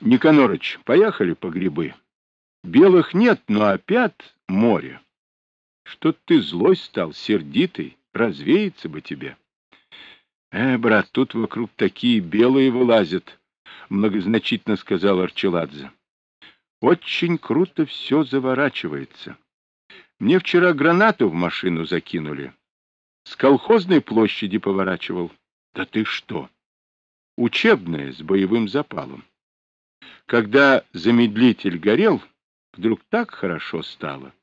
Никонорыч, поехали по грибы. Белых нет, но опять море. Что ты злой стал, сердитый, развеется бы тебе. Э, брат, тут вокруг такие белые вылазят, многозначительно сказал Арчеладзе. Очень круто все заворачивается. Мне вчера гранату в машину закинули. С колхозной площади поворачивал. Да ты что? Учебная, с боевым запалом. Когда замедлитель горел, вдруг так хорошо стало.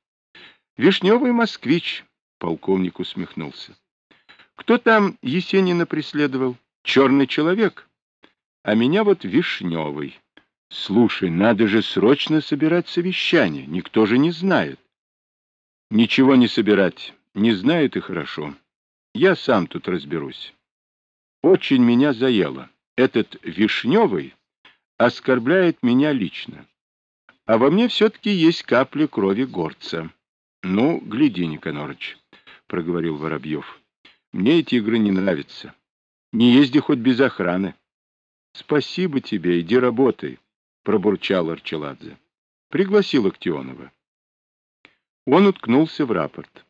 Вишневый москвич, полковник усмехнулся. Кто там Есенина преследовал? Черный человек. А меня вот Вишневый. Слушай, надо же срочно собирать совещание. Никто же не знает. Ничего не собирать. Не знает и хорошо. Я сам тут разберусь. Очень меня заело. Этот Вишневый оскорбляет меня лично. А во мне все-таки есть капля крови горца. Ну, гляди, Никонорыч, — проговорил Воробьев. Мне эти игры не нравятся. Не езди хоть без охраны. Спасибо тебе, иди работай, — пробурчал Арчеладзе. Пригласил Актионова. Он уткнулся в рапорт.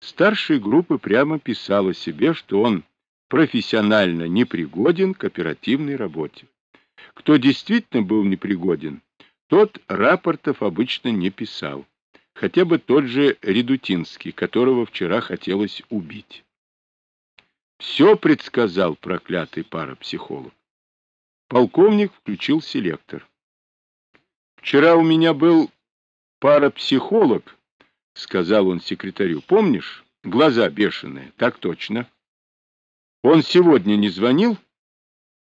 Старший группы прямо писал о себе, что он профессионально непригоден к оперативной работе. Кто действительно был непригоден, тот рапортов обычно не писал. Хотя бы тот же Редутинский, которого вчера хотелось убить. Все предсказал проклятый парапсихолог. Полковник включил селектор. «Вчера у меня был парапсихолог», — сказал он секретарю. «Помнишь? Глаза бешеные. Так точно». «Он сегодня не звонил?»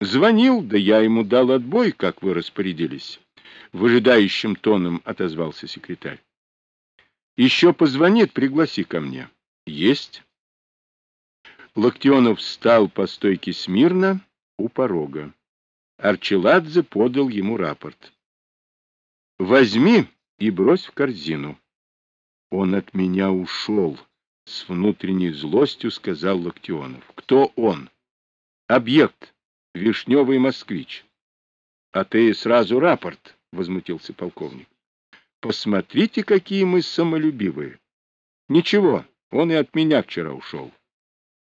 Звонил, да я ему дал отбой, как вы распорядились. Выжидающим тоном отозвался секретарь. Еще позвонит, пригласи ко мне. Есть. Локтионов встал по стойке смирно у порога. Арчеладзе подал ему рапорт. Возьми и брось в корзину. Он от меня ушел. С внутренней злостью сказал Локтионов. Кто он? Объект. Вишневый москвич. — А ты сразу рапорт, — возмутился полковник. — Посмотрите, какие мы самолюбивые. — Ничего, он и от меня вчера ушел.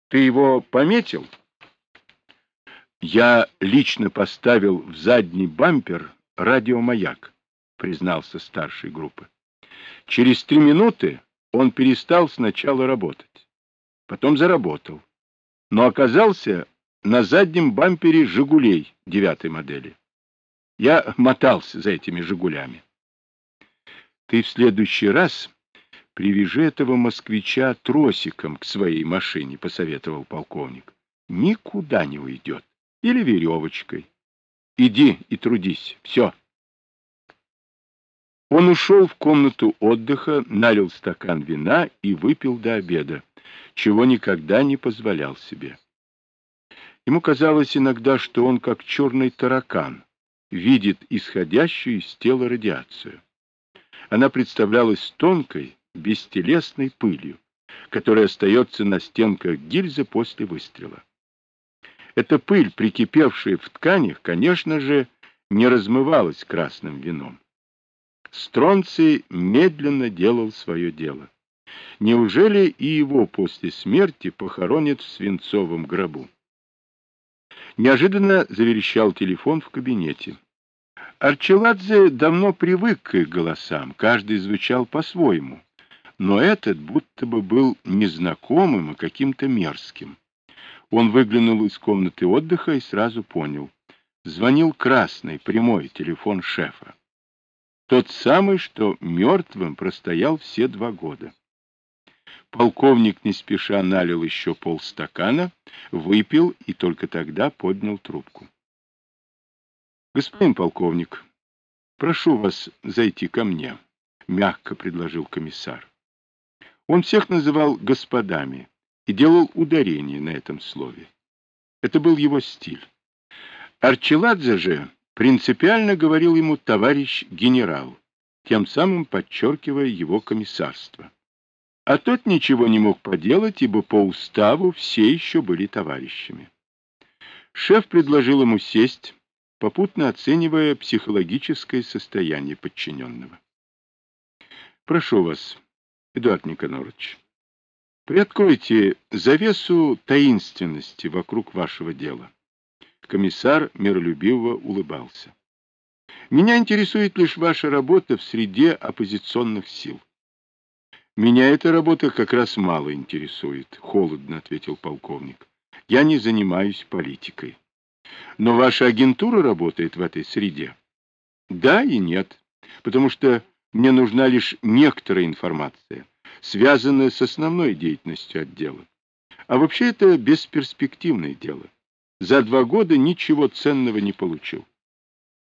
Ты его пометил? Я лично поставил в задний бампер радиомаяк, признался старший группы. Через три минуты он перестал сначала работать, потом заработал, но оказался на заднем бампере «Жигулей» девятой модели. Я мотался за этими «Жигулями». Ты в следующий раз привяжи этого москвича тросиком к своей машине, — посоветовал полковник. Никуда не уйдет. Или веревочкой. Иди и трудись. Все. Он ушел в комнату отдыха, налил стакан вина и выпил до обеда, чего никогда не позволял себе. Ему казалось иногда, что он, как черный таракан, видит исходящую из тела радиацию. Она представлялась тонкой, бестелесной пылью, которая остается на стенках гильзы после выстрела. Эта пыль, прикипевшая в тканях, конечно же, не размывалась красным вином. Стронций медленно делал свое дело. Неужели и его после смерти похоронят в свинцовом гробу? Неожиданно заверещал телефон в кабинете. Арчеладзе давно привык к их голосам, каждый звучал по-своему, но этот будто бы был незнакомым и каким-то мерзким. Он выглянул из комнаты отдыха и сразу понял. Звонил красный, прямой телефон шефа. Тот самый, что мертвым простоял все два года. Полковник не спеша налил еще полстакана, выпил и только тогда поднял трубку. — Господин полковник, прошу вас зайти ко мне, — мягко предложил комиссар. Он всех называл господами и делал ударение на этом слове. Это был его стиль. Арчеладзе же принципиально говорил ему товарищ генерал, тем самым подчеркивая его комиссарство. А тот ничего не мог поделать, ибо по уставу все еще были товарищами. Шеф предложил ему сесть, попутно оценивая психологическое состояние подчиненного. Прошу вас, Эдуард Никонорович, приоткройте завесу таинственности вокруг вашего дела. Комиссар миролюбиво улыбался. Меня интересует лишь ваша работа в среде оппозиционных сил. Меня эта работа как раз мало интересует, холодно ответил полковник. Я не занимаюсь политикой. Но ваша агентура работает в этой среде? Да и нет, потому что мне нужна лишь некоторая информация, связанная с основной деятельностью отдела. А вообще это бесперспективное дело. За два года ничего ценного не получил.